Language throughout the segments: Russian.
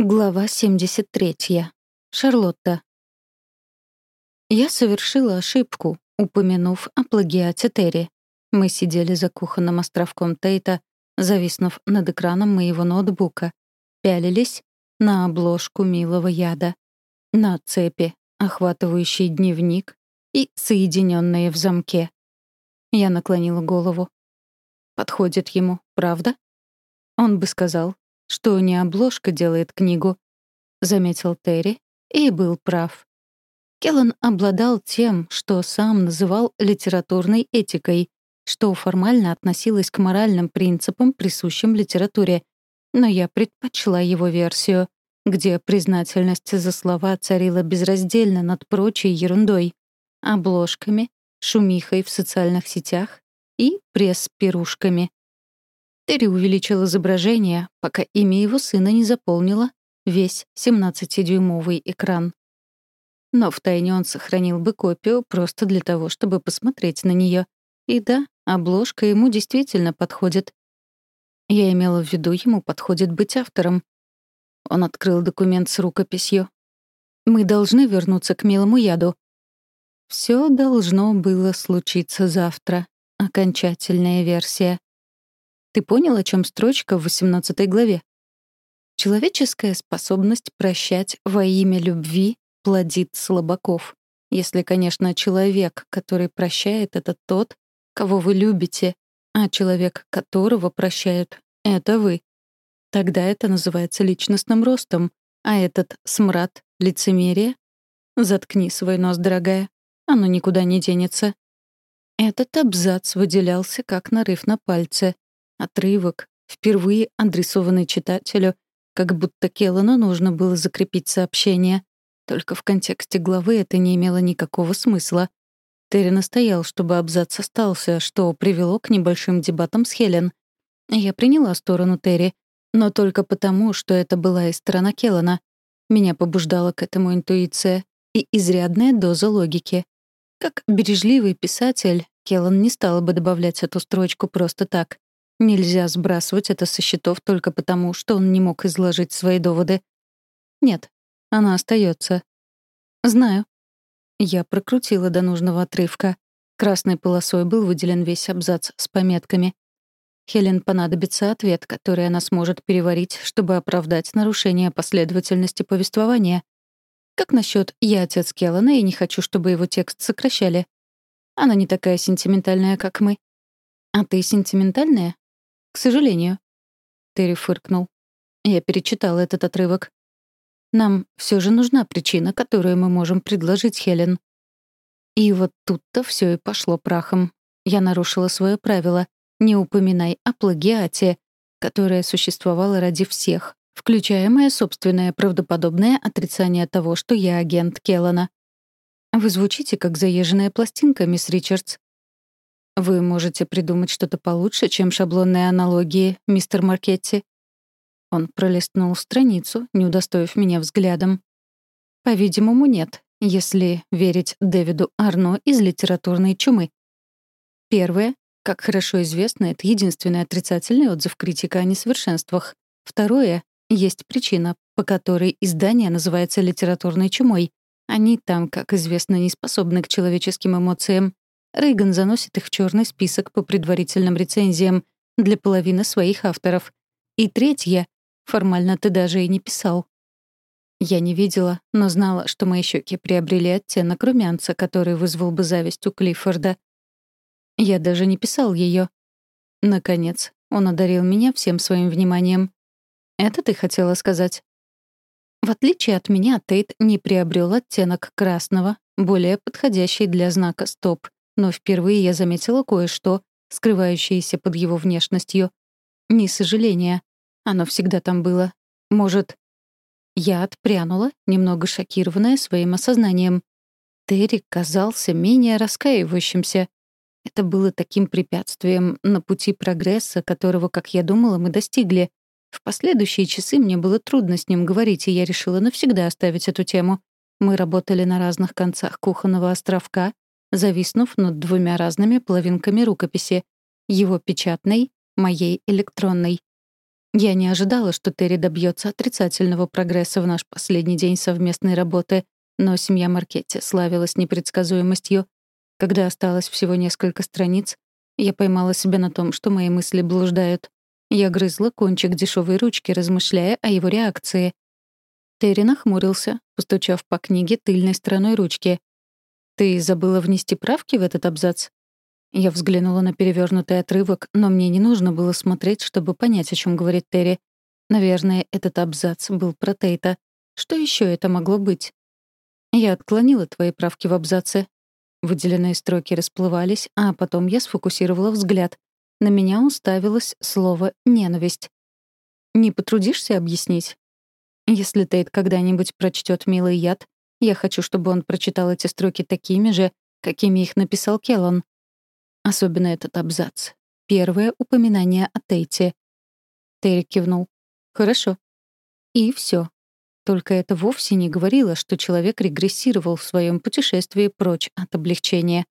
Глава 73. Шарлотта. Я совершила ошибку, упомянув о плагиате Терри. Мы сидели за кухонным островком Тейта, зависнув над экраном моего ноутбука, пялились на обложку милого яда, на цепи, охватывающие дневник и соединенные в замке. Я наклонила голову. Подходит ему, правда? Он бы сказал, что не обложка делает книгу, заметил Терри и был прав. Келлан обладал тем, что сам называл литературной этикой, что формально относилось к моральным принципам, присущим литературе. Но я предпочла его версию, где признательность за слова царила безраздельно над прочей ерундой, обложками, шумихой в социальных сетях и пресс-пирушками. Терри увеличил изображение, пока имя его сына не заполнило весь 17-дюймовый экран. Но втайне он сохранил бы копию просто для того, чтобы посмотреть на нее. И да, обложка ему действительно подходит. Я имела в виду, ему подходит быть автором. Он открыл документ с рукописью. «Мы должны вернуться к милому яду». Все должно было случиться завтра. Окончательная версия. Ты понял, о чем строчка в 18 главе? Человеческая способность прощать во имя любви плодит слабаков. Если, конечно, человек, который прощает, это тот, кого вы любите, а человек, которого прощают, — это вы. Тогда это называется личностным ростом, а этот смрад — лицемерие. Заткни свой нос, дорогая. Оно никуда не денется. Этот абзац выделялся как нарыв на пальце. Отрывок, впервые адресованный читателю, как будто Келлану нужно было закрепить сообщение. Только в контексте главы это не имело никакого смысла. Терри настоял, чтобы абзац остался, что привело к небольшим дебатам с Хелен. Я приняла сторону Терри, но только потому, что это была и сторона Келлана. Меня побуждала к этому интуиция и изрядная доза логики. Как бережливый писатель, Келлан не стал бы добавлять эту строчку просто так. Нельзя сбрасывать это со счетов только потому, что он не мог изложить свои доводы. Нет, она остается. Знаю. Я прокрутила до нужного отрывка. Красной полосой был выделен весь абзац с пометками. Хелен понадобится ответ, который она сможет переварить, чтобы оправдать нарушение последовательности повествования. Как насчет «я отец Келлана и не хочу, чтобы его текст сокращали»? Она не такая сентиментальная, как мы. А ты сентиментальная? К сожалению. Терри фыркнул. Я перечитал этот отрывок. Нам все же нужна причина, которую мы можем предложить Хелен. И вот тут-то все и пошло прахом. Я нарушила свое правило «не упоминай о плагиате», которое существовало ради всех, включая мое собственное правдоподобное отрицание того, что я агент Келлана. Вы звучите как заезженная пластинка, мисс Ричардс. Вы можете придумать что-то получше, чем шаблонные аналогии, мистер Маркетти. Он пролистнул страницу, не удостоив меня взглядом. По-видимому, нет, если верить Дэвиду Арно из литературной чумы. Первое, как хорошо известно, это единственный отрицательный отзыв критика о несовершенствах. Второе, есть причина, по которой издание называется литературной чумой. Они там, как известно, не способны к человеческим эмоциям. Рейган заносит их в черный список по предварительным рецензиям для половины своих авторов. И третье — формально ты даже и не писал. Я не видела, но знала, что мои щеки приобрели оттенок румянца, который вызвал бы зависть у Клиффорда. Я даже не писал ее. Наконец, он одарил меня всем своим вниманием. Это ты хотела сказать? В отличие от меня, Тейт не приобрел оттенок красного, более подходящий для знака «стоп», но впервые я заметила кое-что, скрывающееся под его внешностью. Не сожаление. Оно всегда там было. Может... Я отпрянула, немного шокированная своим осознанием. Терри казался менее раскаивающимся. Это было таким препятствием на пути прогресса, которого, как я думала, мы достигли. В последующие часы мне было трудно с ним говорить, и я решила навсегда оставить эту тему. Мы работали на разных концах кухонного островка, зависнув над двумя разными половинками рукописи — его печатной, моей электронной. Я не ожидала, что Терри добьется отрицательного прогресса в наш последний день совместной работы, но семья Маркетти славилась непредсказуемостью. Когда осталось всего несколько страниц, я поймала себя на том, что мои мысли блуждают. Я грызла кончик дешевой ручки, размышляя о его реакции. Терри нахмурился, постучав по книге тыльной стороной ручки. «Ты забыла внести правки в этот абзац?» Я взглянула на перевернутый отрывок, но мне не нужно было смотреть, чтобы понять, о чем говорит Терри. Наверное, этот абзац был про Тейта. Что еще это могло быть? Я отклонила твои правки в абзаце. Выделенные строки расплывались, а потом я сфокусировала взгляд. На меня уставилось слово «ненависть». «Не потрудишься объяснить?» Если Тейт когда-нибудь прочтет «Милый яд», я хочу, чтобы он прочитал эти строки такими же, какими их написал Келлан. Особенно этот абзац. Первое упоминание о Тейте. Терри кивнул. «Хорошо». И все. Только это вовсе не говорило, что человек регрессировал в своем путешествии прочь от облегчения.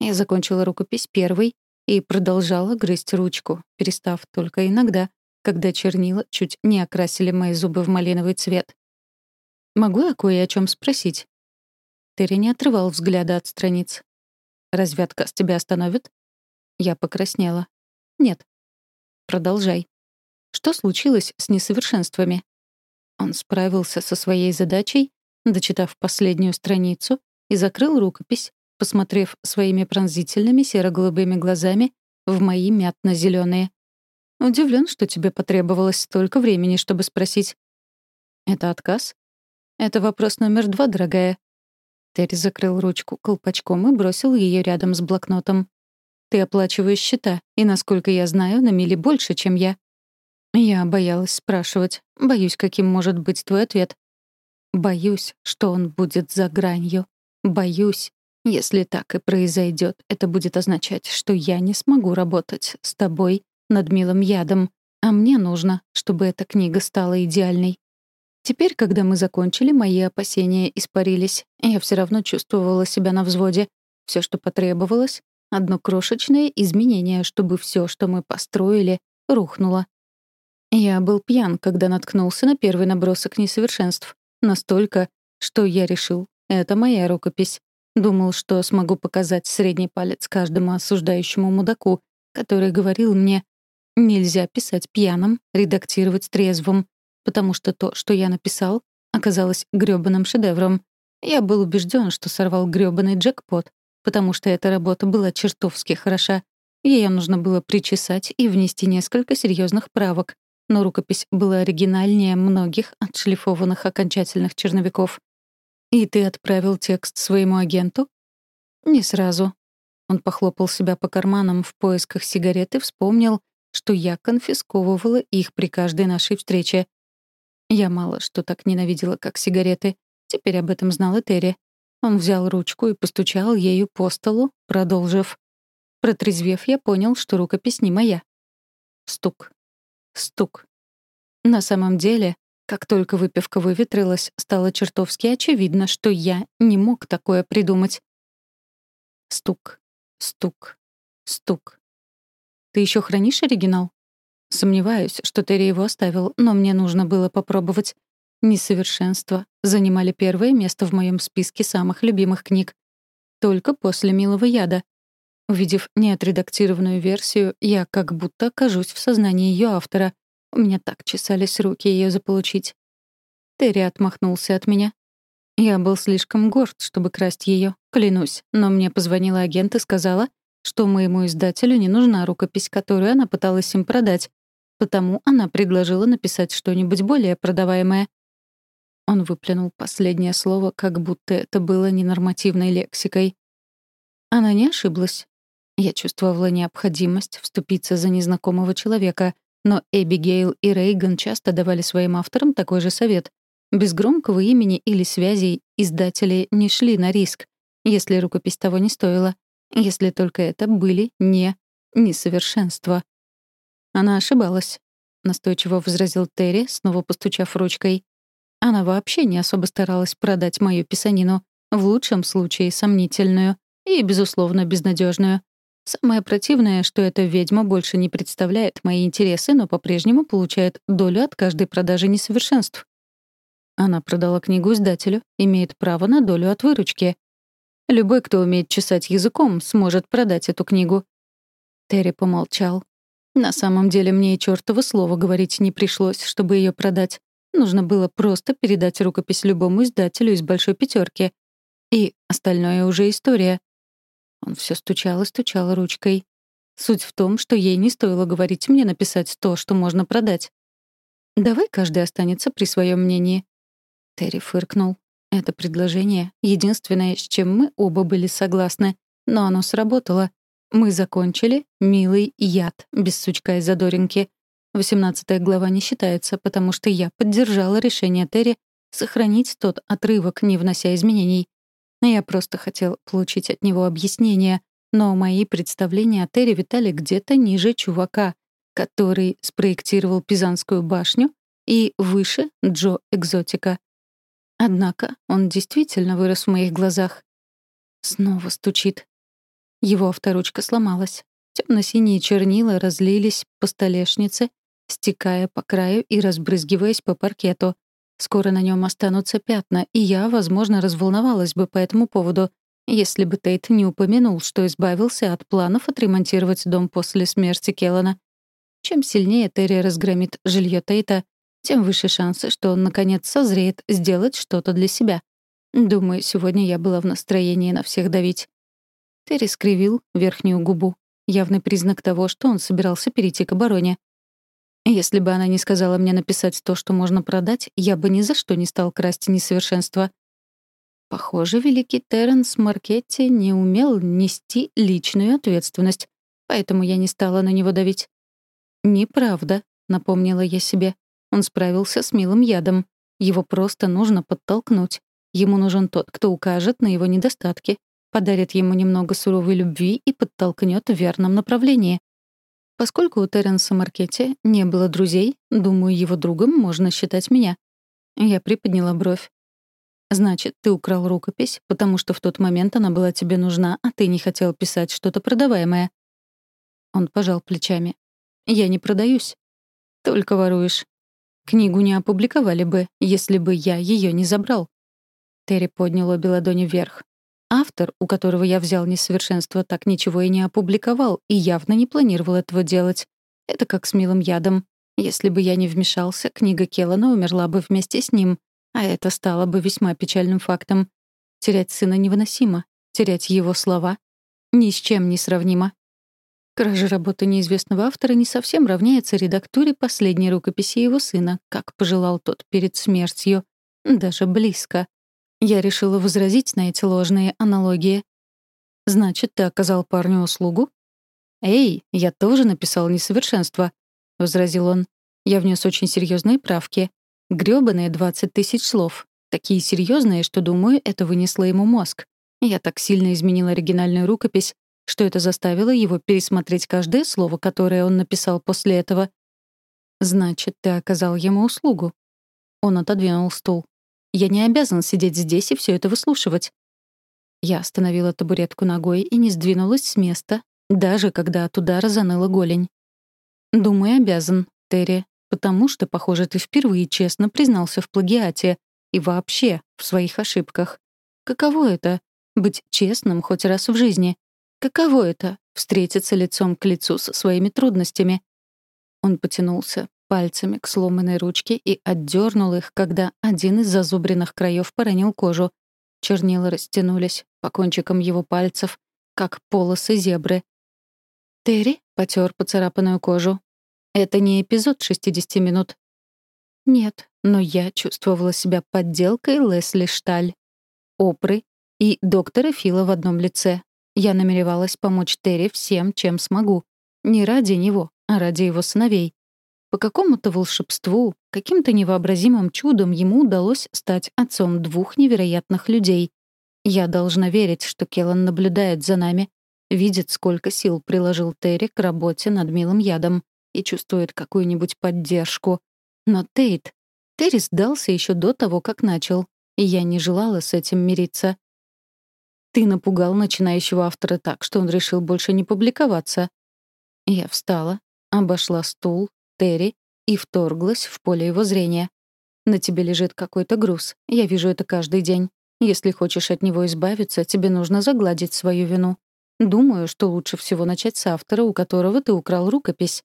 Я закончила рукопись первой и продолжала грызть ручку, перестав только иногда, когда чернила чуть не окрасили мои зубы в малиновый цвет. «Могу я кое о чем спросить?» Терри не отрывал взгляда от страниц. Разве отказ тебя остановит? Я покраснела. Нет. Продолжай. Что случилось с несовершенствами? Он справился со своей задачей, дочитав последнюю страницу, и закрыл рукопись, посмотрев своими пронзительными серо-голубыми глазами в мои мятно-зеленые. Удивлен, что тебе потребовалось столько времени, чтобы спросить. Это отказ? Это вопрос номер два, дорогая. Терри закрыл ручку колпачком и бросил ее рядом с блокнотом. «Ты оплачиваешь счета, и, насколько я знаю, на мили больше, чем я». Я боялась спрашивать. Боюсь, каким может быть твой ответ. Боюсь, что он будет за гранью. Боюсь, если так и произойдет, это будет означать, что я не смогу работать с тобой над милым ядом, а мне нужно, чтобы эта книга стала идеальной. Теперь, когда мы закончили, мои опасения испарились. Я все равно чувствовала себя на взводе. Все, что потребовалось — одно крошечное изменение, чтобы все, что мы построили, рухнуло. Я был пьян, когда наткнулся на первый набросок несовершенств. Настолько, что я решил — это моя рукопись. Думал, что смогу показать средний палец каждому осуждающему мудаку, который говорил мне, нельзя писать пьяным, редактировать трезвым, потому что то, что я написал, оказалось грёбаным шедевром. Я был убежден, что сорвал грёбаный джекпот, потому что эта работа была чертовски хороша. Ее нужно было причесать и внести несколько серьезных правок, но рукопись была оригинальнее многих отшлифованных окончательных черновиков. «И ты отправил текст своему агенту?» «Не сразу». Он похлопал себя по карманам в поисках сигарет и вспомнил, что я конфисковывала их при каждой нашей встрече. Я мало что так ненавидела, как сигареты. Теперь об этом знал и Терри. Он взял ручку и постучал ею по столу, продолжив. Протрезвев, я понял, что рукопись не моя. Стук. Стук. На самом деле, как только выпивка выветрилась, стало чертовски очевидно, что я не мог такое придумать. Стук. Стук. Стук. «Ты еще хранишь оригинал?» Сомневаюсь, что Терри его оставил, но мне нужно было попробовать. Несовершенства занимали первое место в моем списке самых любимых книг. Только после «Милого яда». Увидев неотредактированную версию, я как будто окажусь в сознании ее автора. У меня так чесались руки ее заполучить. Терри отмахнулся от меня. Я был слишком горд, чтобы красть ее, клянусь, но мне позвонила агент и сказала, что моему издателю не нужна рукопись, которую она пыталась им продать, Потому она предложила написать что-нибудь более продаваемое. Он выплюнул последнее слово, как будто это было ненормативной лексикой. Она не ошиблась. Я чувствовала необходимость вступиться за незнакомого человека, но Эбигейл и Рейган часто давали своим авторам такой же совет. Без громкого имени или связей издатели не шли на риск, если рукопись того не стоила, если только это были не несовершенства. Она ошибалась, настойчиво возразил Терри, снова постучав ручкой. Она вообще не особо старалась продать мою писанину, в лучшем случае сомнительную и, безусловно, безнадежную. Самое противное, что эта ведьма больше не представляет мои интересы, но по-прежнему получает долю от каждой продажи несовершенств. Она продала книгу издателю, имеет право на долю от выручки. Любой, кто умеет чесать языком, сможет продать эту книгу. Терри помолчал. На самом деле мне и чёртово слова говорить не пришлось, чтобы ее продать. Нужно было просто передать рукопись любому издателю из большой пятерки. И остальное уже история. Он все стучал и стучал ручкой. Суть в том, что ей не стоило говорить мне написать то, что можно продать. «Давай каждый останется при своем мнении». Терри фыркнул. Это предложение — единственное, с чем мы оба были согласны. Но оно сработало. Мы закончили «Милый яд» без сучка и задоринки. Восемнадцатая глава не считается, потому что я поддержала решение Терри сохранить тот отрывок, не внося изменений. Я просто хотел получить от него объяснение, но мои представления о Терри витали где-то ниже чувака, который спроектировал Пизанскую башню и выше Джо Экзотика. Однако он действительно вырос в моих глазах. Снова стучит. Его авторучка сломалась. Темно-синие чернила разлились по столешнице, стекая по краю и разбрызгиваясь по паркету. Скоро на нем останутся пятна, и я, возможно, разволновалась бы по этому поводу, если бы Тейт не упомянул, что избавился от планов отремонтировать дом после смерти Келлана. Чем сильнее Терри разгромит жилье Тейта, тем выше шансы, что он, наконец, созреет сделать что-то для себя. Думаю, сегодня я была в настроении на всех давить. Терри скривил верхнюю губу. Явный признак того, что он собирался перейти к обороне. Если бы она не сказала мне написать то, что можно продать, я бы ни за что не стал красть несовершенство. Похоже, великий Терренс Маркетти не умел нести личную ответственность, поэтому я не стала на него давить. «Неправда», — напомнила я себе. Он справился с милым ядом. Его просто нужно подтолкнуть. Ему нужен тот, кто укажет на его недостатки, подарит ему немного суровой любви и подтолкнет в верном направлении. Поскольку у Терренса Маркетти не было друзей, думаю, его другом можно считать меня. Я приподняла бровь. «Значит, ты украл рукопись, потому что в тот момент она была тебе нужна, а ты не хотел писать что-то продаваемое». Он пожал плечами. «Я не продаюсь. Только воруешь. Книгу не опубликовали бы, если бы я ее не забрал». Терри поднял обе ладони вверх. Автор, у которого я взял несовершенство, так ничего и не опубликовал и явно не планировал этого делать. Это как с милым ядом. Если бы я не вмешался, книга Келлана умерла бы вместе с ним, а это стало бы весьма печальным фактом. Терять сына невыносимо, терять его слова ни с чем не сравнимо. Кража работы неизвестного автора не совсем равняется редактуре последней рукописи его сына, как пожелал тот перед смертью. Даже близко. Я решила возразить на эти ложные аналогии. «Значит, ты оказал парню услугу?» «Эй, я тоже написал несовершенство», — возразил он. «Я внес очень серьезные правки. грёбаные 20 тысяч слов. Такие серьезные, что, думаю, это вынесло ему мозг. Я так сильно изменил оригинальную рукопись, что это заставило его пересмотреть каждое слово, которое он написал после этого. «Значит, ты оказал ему услугу». Он отодвинул стул. Я не обязан сидеть здесь и все это выслушивать. Я остановила табуретку ногой и не сдвинулась с места, даже когда от удара заныла голень. «Думаю, обязан, Терри, потому что, похоже, ты впервые честно признался в плагиате и вообще в своих ошибках. Каково это — быть честным хоть раз в жизни? Каково это — встретиться лицом к лицу со своими трудностями?» Он потянулся, пальцами к сломанной ручке и отдернул их, когда один из зазубренных краев поранил кожу. Чернила растянулись по кончикам его пальцев, как полосы зебры. Терри потер поцарапанную кожу. Это не эпизод 60 минут. Нет, но я чувствовала себя подделкой Лесли Шталь, Опры и доктора Фила в одном лице. Я намеревалась помочь Терри всем, чем смогу. Не ради него, а ради его сыновей. По какому-то волшебству, каким-то невообразимым чудом ему удалось стать отцом двух невероятных людей. Я должна верить, что Келлан наблюдает за нами, видит, сколько сил приложил Терри к работе над милым ядом и чувствует какую-нибудь поддержку. Но Тейт... Терри сдался еще до того, как начал, и я не желала с этим мириться. Ты напугал начинающего автора так, что он решил больше не публиковаться. Я встала, обошла стул, Терри и вторглась в поле его зрения. На тебе лежит какой-то груз. Я вижу это каждый день. Если хочешь от него избавиться, тебе нужно загладить свою вину. Думаю, что лучше всего начать с автора, у которого ты украл рукопись.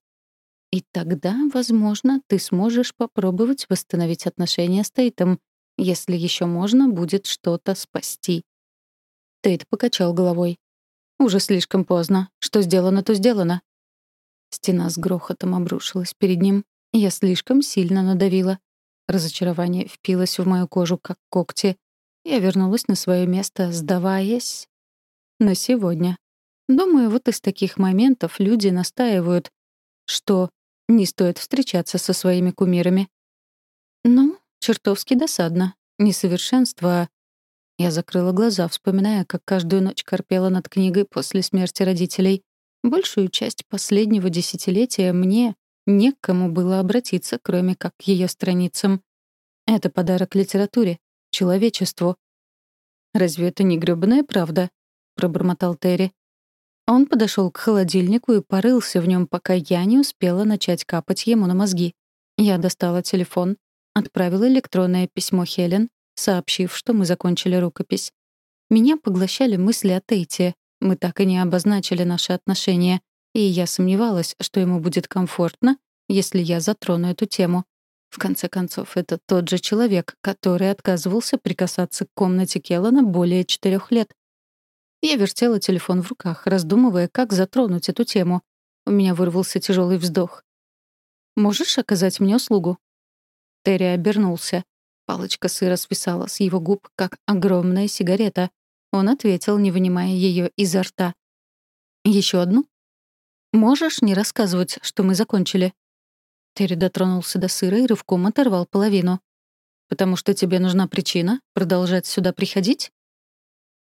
И тогда, возможно, ты сможешь попробовать восстановить отношения с Тейтом, если еще можно будет что-то спасти. Тейт покачал головой. «Уже слишком поздно. Что сделано, то сделано». Стена с грохотом обрушилась перед ним. Я слишком сильно надавила. Разочарование впилось в мою кожу, как когти. Я вернулась на свое место, сдаваясь. На сегодня. Думаю, вот из таких моментов люди настаивают, что не стоит встречаться со своими кумирами. Ну, чертовски досадно. Несовершенство, я закрыла глаза, вспоминая, как каждую ночь корпела над книгой после смерти родителей. Большую часть последнего десятилетия мне не к кому было обратиться, кроме как к ее страницам. Это подарок литературе, человечеству. «Разве это не грёбаная правда?» — пробормотал Терри. Он подошел к холодильнику и порылся в нем, пока я не успела начать капать ему на мозги. Я достала телефон, отправила электронное письмо Хелен, сообщив, что мы закончили рукопись. Меня поглощали мысли о Тейте. Мы так и не обозначили наши отношения, и я сомневалась, что ему будет комфортно, если я затрону эту тему. В конце концов, это тот же человек, который отказывался прикасаться к комнате Келлана более четырех лет. Я вертела телефон в руках, раздумывая, как затронуть эту тему. У меня вырвался тяжелый вздох. «Можешь оказать мне услугу?» Терри обернулся. Палочка сыра свисала с его губ, как огромная сигарета. Он ответил, не вынимая ее изо рта. Еще одну? Можешь не рассказывать, что мы закончили?» Терри дотронулся до сыра и рывком оторвал половину. «Потому что тебе нужна причина продолжать сюда приходить?»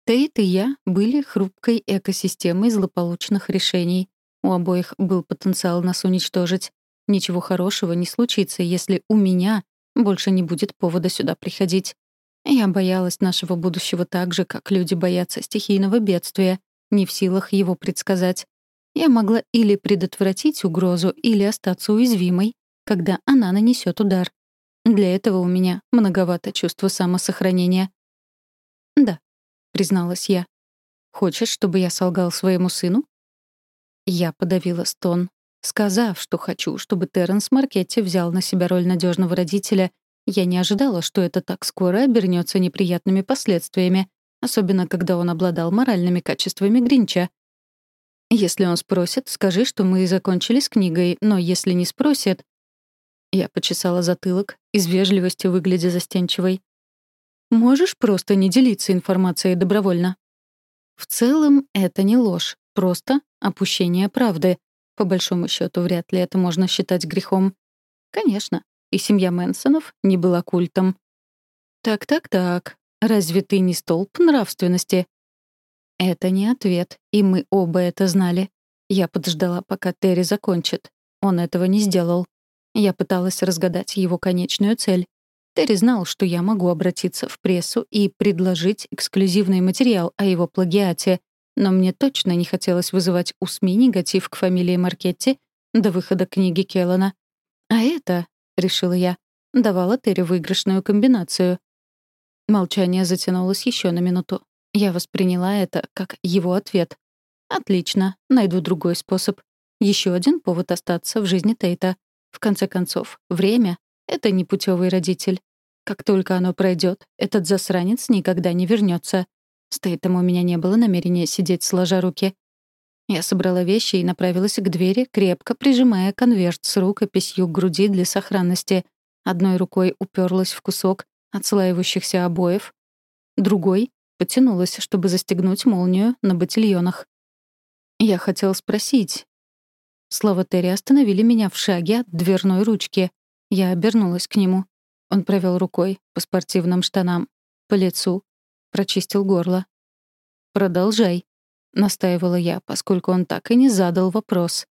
Тейт и я были хрупкой экосистемой злополучных решений. У обоих был потенциал нас уничтожить. Ничего хорошего не случится, если у меня больше не будет повода сюда приходить. Я боялась нашего будущего так же, как люди боятся стихийного бедствия, не в силах его предсказать. Я могла или предотвратить угрозу, или остаться уязвимой, когда она нанесет удар. Для этого у меня многовато чувства самосохранения. «Да», — призналась я. «Хочешь, чтобы я солгал своему сыну?» Я подавила стон, Сказав, что хочу, чтобы Терренс Маркетти взял на себя роль надежного родителя, я не ожидала, что это так скоро обернется неприятными последствиями, особенно когда он обладал моральными качествами Гринча. Если он спросит, скажи, что мы закончили с книгой, но если не спросит... Я почесала затылок, из вежливости выглядя застенчивой. Можешь просто не делиться информацией добровольно? В целом, это не ложь, просто опущение правды. По большому счету, вряд ли это можно считать грехом. Конечно, и семья Мэнсонов не была культом. Так-так-так, разве ты не столб нравственности? Это не ответ, и мы оба это знали. Я подождала, пока Терри закончит. Он этого не сделал. Я пыталась разгадать его конечную цель. Терри знал, что я могу обратиться в прессу и предложить эксклюзивный материал о его плагиате, но мне точно не хотелось вызывать у СМИ негатив к фамилии Маркетти до выхода книги Келлана. А это, — решила я, — давало Терри выигрышную комбинацию. Молчание затянулось еще на минуту. Я восприняла это как его ответ. «Отлично, найду другой способ. Еще один повод остаться в жизни Тейта. В конце концов, время — это непутевый родитель. Как только оно пройдет, этот засранец никогда не вернется. С Тейтом у меня не было намерения сидеть сложа руки. Я собрала вещи и направилась к двери, крепко прижимая конверт с рукописью к груди для сохранности. Одной рукой уперлась в кусок отслаивающихся обоев, другой потянулась, чтобы застегнуть молнию на ботильонах. Я хотел спросить. Слова Терри остановили меня в шаге от дверной ручки. Я обернулась к нему. Он провел рукой по спортивным штанам, по лицу, прочистил горло. «Продолжай», — настаивала я, поскольку он так и не задал вопрос.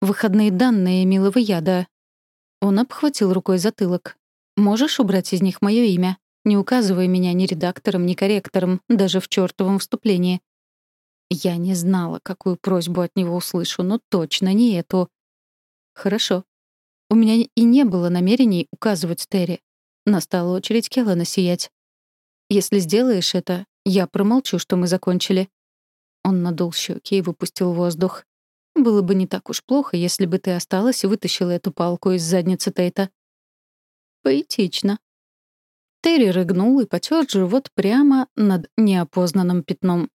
«Выходные данные милого яда». Он обхватил рукой затылок. «Можешь убрать из них мое имя? Не указывай меня ни редактором, ни корректором, даже в чертовом вступлении. Я не знала, какую просьбу от него услышу, но точно не эту. Хорошо. У меня и не было намерений указывать Терри. Настала очередь Келлана сиять. Если сделаешь это, я промолчу, что мы закончили. Он надул щеки и выпустил воздух. Было бы не так уж плохо, если бы ты осталась и вытащила эту палку из задницы Тейта. Поэтично. Терри рыгнул и потер живот прямо над неопознанным пятном.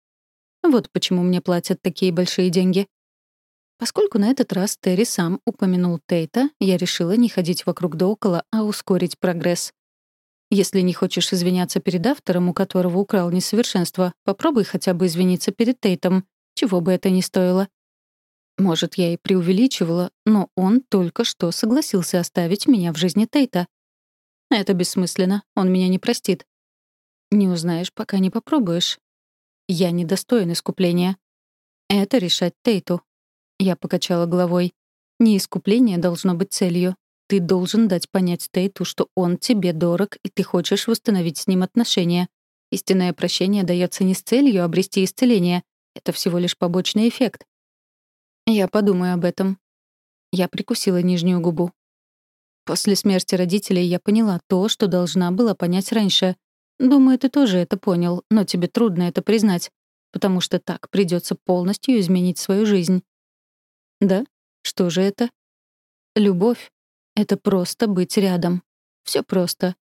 Вот почему мне платят такие большие деньги. Поскольку на этот раз Терри сам упомянул Тейта, я решила не ходить вокруг да около, а ускорить прогресс. Если не хочешь извиняться перед автором, у которого украл несовершенство, попробуй хотя бы извиниться перед Тейтом, чего бы это ни стоило. Может, я и преувеличивала, но он только что согласился оставить меня в жизни Тейта. Это бессмысленно, он меня не простит. Не узнаешь, пока не попробуешь. Я недостоин искупления. Это решать Тейту. Я покачала головой. Не искупление должно быть целью. Ты должен дать понять Тейту, что он тебе дорог, и ты хочешь восстановить с ним отношения. Истинное прощение дается не с целью обрести исцеление. Это всего лишь побочный эффект. Я подумаю об этом. Я прикусила нижнюю губу. После смерти родителей я поняла то, что должна была понять раньше. Думаю, ты тоже это понял, но тебе трудно это признать, потому что так придется полностью изменить свою жизнь. Да? Что же это? Любовь. Это просто быть рядом. Все просто.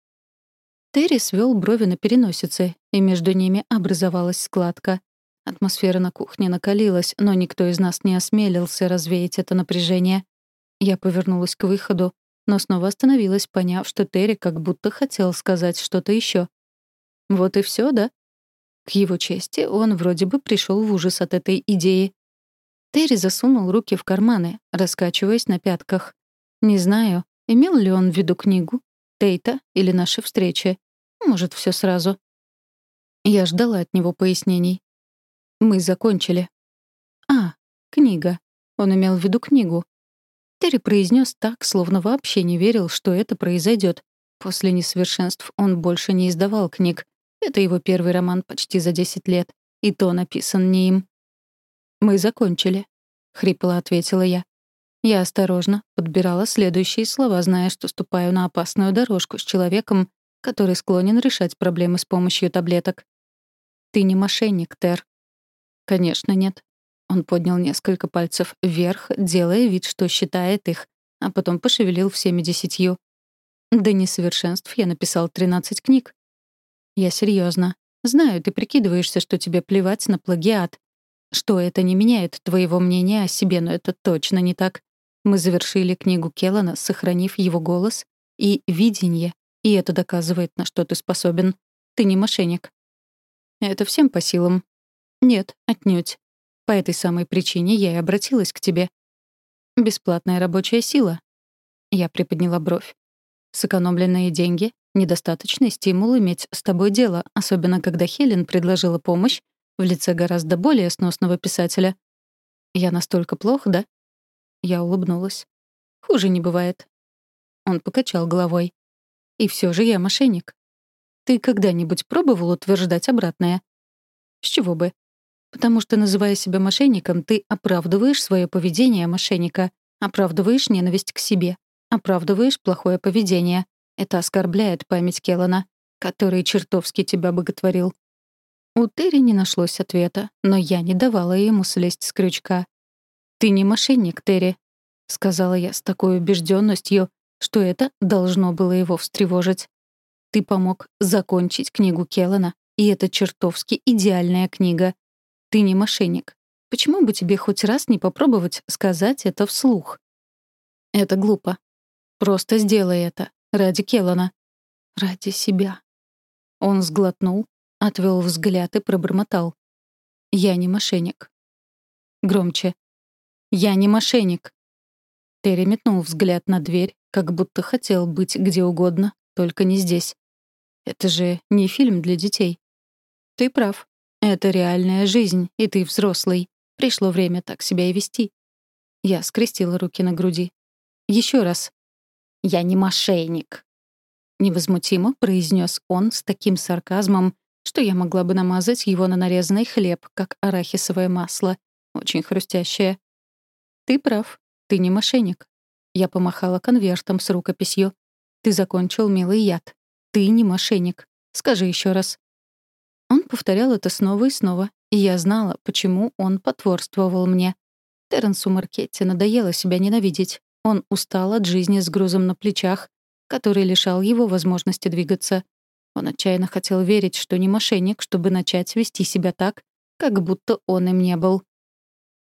Терри свел брови на переносице, и между ними образовалась складка. Атмосфера на кухне накалилась, но никто из нас не осмелился развеять это напряжение. Я повернулась к выходу, но снова остановилась, поняв, что Терри как будто хотел сказать что-то еще. Вот и все, да? К его чести, он вроде бы пришел в ужас от этой идеи. Терри засунул руки в карманы, раскачиваясь на пятках. Не знаю, имел ли он в виду книгу, Тейта или наши встречи. Может, все сразу. Я ждала от него пояснений. Мы закончили. А, книга. Он имел в виду книгу. Терри произнес так, словно вообще не верил, что это произойдет. После несовершенств он больше не издавал книг, это его первый роман почти за 10 лет, и то написан не им. «Мы закончили», — хрипло ответила я. Я осторожно подбирала следующие слова, зная, что ступаю на опасную дорожку с человеком, который склонен решать проблемы с помощью таблеток. «Ты не мошенник, Тер». «Конечно, нет». Он поднял несколько пальцев вверх, делая вид, что считает их, а потом пошевелил всеми десятью. До несовершенств я написал 13 книг. Я серьезно. Знаю, ты прикидываешься, что тебе плевать на плагиат. Что это не меняет твоего мнения о себе, но это точно не так. Мы завершили книгу Келлана, сохранив его голос и видение, и это доказывает, на что ты способен. Ты не мошенник. Это всем по силам. Нет, отнюдь. По этой самой причине я и обратилась к тебе. Бесплатная рабочая сила. Я приподняла бровь. Сэкономленные деньги Недостаточный стимул иметь с тобой дело, особенно когда Хелен предложила помощь в лице гораздо более сносного писателя. Я настолько плох, да? Я улыбнулась. Хуже не бывает. Он покачал головой. И все же я мошенник. Ты когда-нибудь пробовал утверждать обратное? С чего бы? Потому что, называя себя мошенником, ты оправдываешь свое поведение мошенника, оправдываешь ненависть к себе, оправдываешь плохое поведение. Это оскорбляет память Келлана, который чертовски тебя боготворил. У Терри не нашлось ответа, но я не давала ему слезть с крючка. «Ты не мошенник, Терри», — сказала я с такой убежденностью, что это должно было его встревожить. «Ты помог закончить книгу Келлана, и это чертовски идеальная книга. Ты не мошенник. Почему бы тебе хоть раз не попробовать сказать это вслух?» «Это глупо. Просто сделай это. Ради Келлана. Ради себя. Он сглотнул, отвел взгляд и пробормотал. «Я не мошенник». Громче. «Я не мошенник». Терри взгляд на дверь, как будто хотел быть где угодно, только не здесь. Это же не фильм для детей. Ты прав. Это реальная жизнь, и ты взрослый. Пришло время так себя и вести. Я скрестила руки на груди. Еще раз. Я не мошенник. — невозмутимо произнес он с таким сарказмом, что я могла бы намазать его на нарезанный хлеб, как арахисовое масло, очень хрустящее. «Ты прав, ты не мошенник». Я помахала конвертом с рукописью. «Ты закончил милый яд. Ты не мошенник. Скажи еще раз». Он повторял это снова и снова, и я знала, почему он потворствовал мне. Терренсу Маркетти надоело себя ненавидеть. Он устал от жизни с грузом на плечах, который лишал его возможности двигаться. Он отчаянно хотел верить, что не мошенник, чтобы начать вести себя так, как будто он им не был.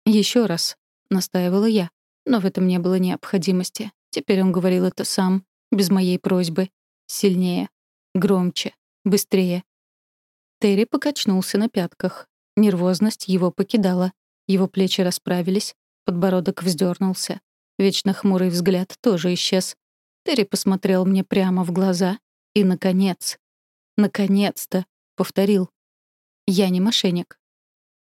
Еще раз», — настаивала я, но в этом не было необходимости. Теперь он говорил это сам, без моей просьбы. Сильнее, громче, быстрее. Терри покачнулся на пятках. Нервозность его покидала. Его плечи расправились, подбородок вздернулся. Вечно хмурый взгляд тоже исчез. Терри посмотрел мне прямо в глаза и, наконец, наконец-то, повторил. «Я не мошенник».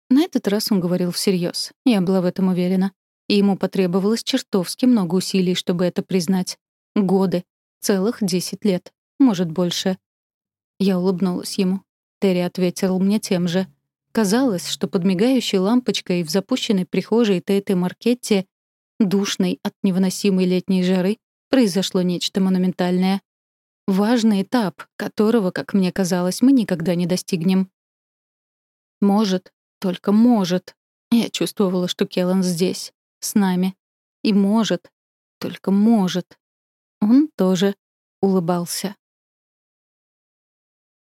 На этот раз он говорил всерьез. Я была в этом уверена. И ему потребовалось чертовски много усилий, чтобы это признать. Годы. Целых десять лет. Может, больше. Я улыбнулась ему. Терри ответил мне тем же. Казалось, что под мигающей лампочкой в запущенной прихожей Тейты Маркетти, душной от невыносимой летней жары, произошло нечто монументальное. Важный этап, которого, как мне казалось, мы никогда не достигнем. Может, только может. Я чувствовала, что Келлан здесь, с нами. И может, только может. Он тоже улыбался.